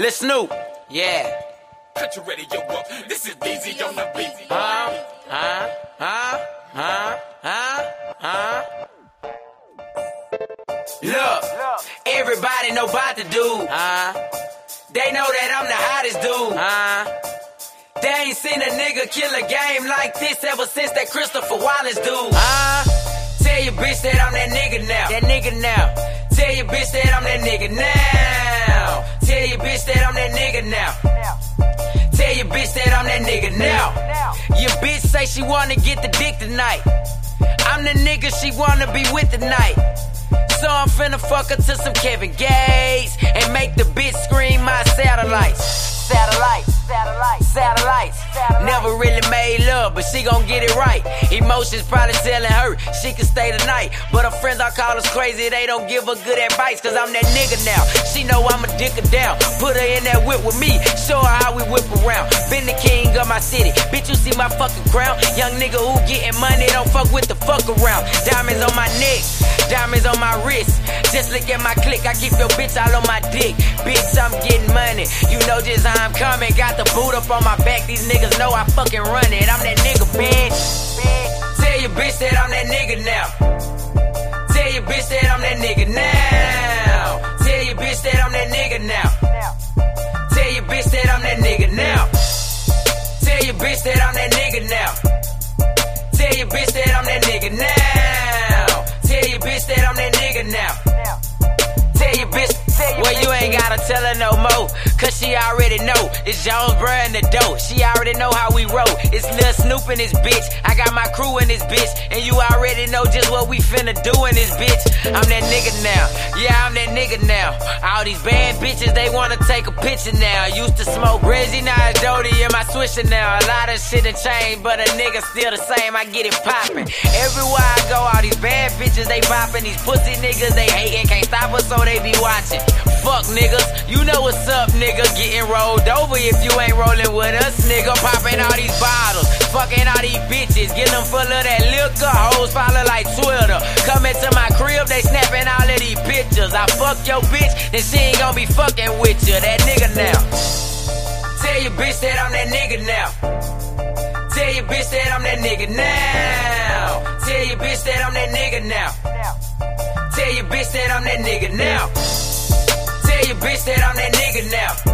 Lil Snupe. Yeah. Cut your radio up. This is BZ on the beat. Huh? Huh? Huh? Huh? Huh? Huh? Look, everybody know about the dude. Huh? They know that I'm the hottest dude. Huh? They ain't seen a nigga kill a game like this ever since that Christopher Wallace dude. Huh? Tell your bitch that I'm that nigga now. That nigga now. Tell your bitch that I'm that nigga now. Nigga now. Tell your bitch that I'm that nigga now. Your bitch say she wanna get the dick tonight. I'm the nigga she wanna be with tonight. So I'm finna fuck her to some Kevin Gates and make the bitch scream my Never really made love, but she gon' get it right. Emotions probably telling her she can stay tonight. But her friends I call us crazy, they don't give her good advice. Cause I'm that nigga now. She know I'm a dick her down. Put her in that whip with me, show her how we whip around. Been the king of my city. Bitch, you see my fucking crown. Young nigga who getting money, don't fuck with the fuck around. Diamonds on my neck, diamonds on my wrist. Just look at my click, I keep your bitch all on my dick. Bitch, I'm getting money. You know just how I'm coming. Got the boot up on my back. These niggas know I fucking run it. I'm that nigga, bitch. Tell your bitch that I'm that nigga now. Tell your bitch that I'm that nigga now. Now. Tell your bitch, well, you ain't gotta tell her no more. Cause she already know. It's Jones Bruh and the dope. She already know how we roll. It's Lil Snupe in this bitch. I got my crew in this bitch. And you already know just what we finna do in this bitch. I'm that nigga now. Yeah, I'm that nigga now. All these bad bitches, they wanna take a picture now. Used to smoke Reggie, now it's Dodie in my swisher now. A lot of shit done changed, but a nigga still the same. I get it poppin'. Everywhere I go, all these bad bitches, they poppin'. These pussy niggas, they hatin'. Can't stop us, so they be watching. Fuck niggas, you know what's up, nigga. Getting rolled over if you ain't rolling with us, nigga. Popping all these bottles, fucking all these bitches, getting them full of that liquor. Hoes follow like Twitter. Coming to my crib, they snapping all of these pictures. I fuck your bitch, then she ain't gonna be fucking with you. That nigga now. Tell your bitch that I'm that nigga now. Tell your bitch that I'm that nigga now. Tell your bitch that I'm that nigga now. Tell your bitch that I'm that nigga now. Bitch that I'm that nigga now.